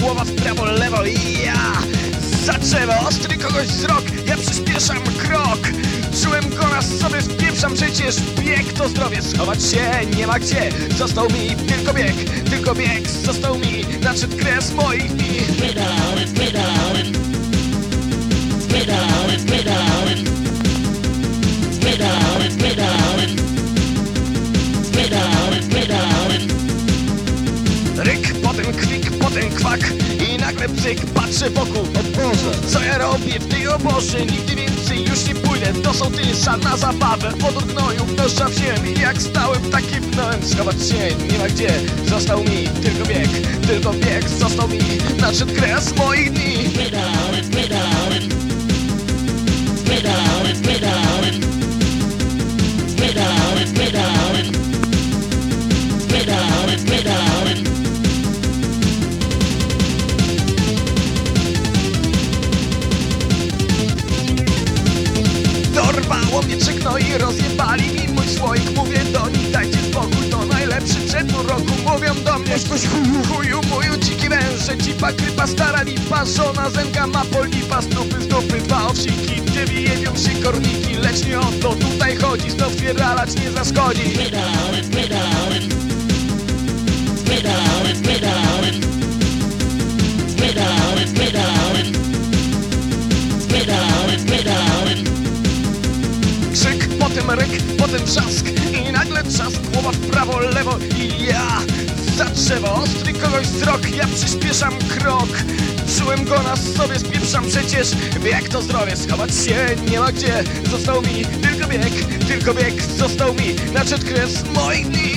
głowa w prawo, lewo i ja Zaczęło ostry kogoś wzrok, ja przyspieszam krok. Czułem go na sobie, wpieprzam przecież bieg. To zdrowie Schować się nie ma gdzie, został mi tylko bieg, tylko bieg. Został mi, nadszedł kres moich dni. Wydalałem, Potem kwik, potem kwak. I nagle bzyk, patrzę wokół. O Boże, co ja robię w tej obozie? Nigdy więcej już nie pójdę. To są na zabawę. Odór gnoju wnoszę w ziemi. Jak stałem, tak kiwnąłem Schować się nie ma gdzie. Został mi tylko bieg, tylko bieg Został mi. Nadszedł kres moich dni Trzykno i rozjebali mi mój słoik? Mówię do nich dajcie spokój To najlepszy przedmiot roku. Mówią do mnie chuju, chuju moju dziki węże Cipa, krypa, stara lipa Żona zęga ma polipa Snupy, snupy, dwa owsiki Gdzie wyjebią się korniki Lecz nie o to tutaj chodzi Znów wpierdalać nie zaszkodzi. Spierdalałem, spierdalałem Spierdalałem, potem ryk, potem trzask I nagle trzask, głowa w prawo, lewo I ja. Za drzewo Ostry kogoś wzrok, ja przyspieszam krok. Czułem go na sobie, spieprzam przecież Bieg to zdrowie, schować się nie ma gdzie. Został mi tylko bieg, tylko bieg Został mi nadszedł kres moich dni